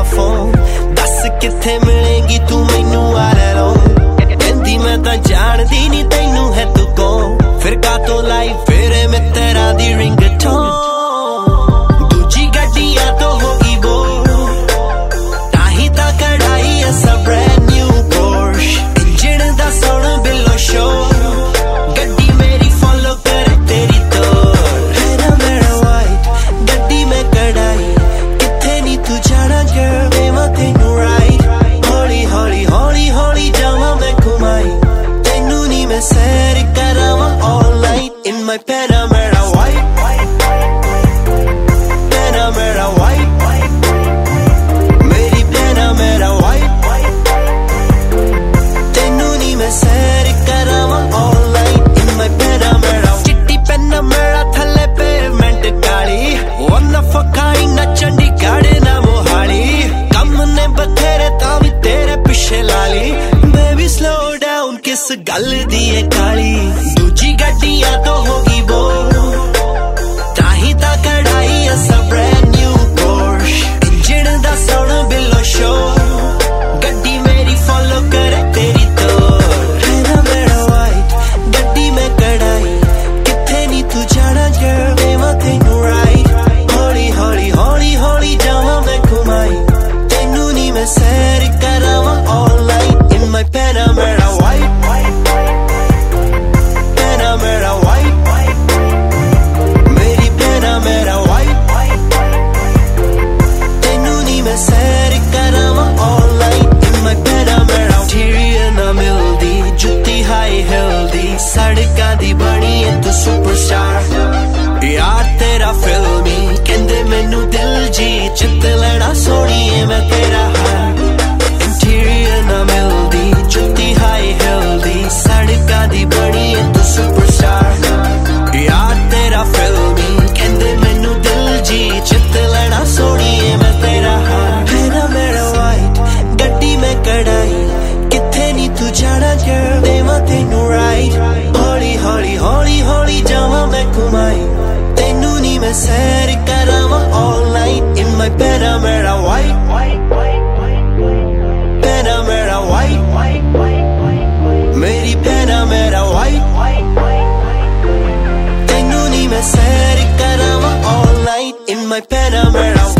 ਦਾ phone ਦੱਸ ਕਿੱਥੇ ਮਿਲੇਗੀ ਤੂੰ ਮੈਨੂੰ ਆ ਲੈ ਲੋ ਕਹਿੰਦੀ ਮੈਂ ਤਾਂ ਜਾਣਦੀ ਨਹੀਂ ਤੈਨੂੰ ਹੈ ਤੂੰ ਕੌਣ? Sahara all night in my Panama ਇਸ ਗੱਲ ਦੀ ਏ ਕਾਲੀ ਦੂਜੀ ਗੱਡੀਆਂ ਤੋਂ Parece Nicaragua all night In my bed I'm red white. White. White In my I'm white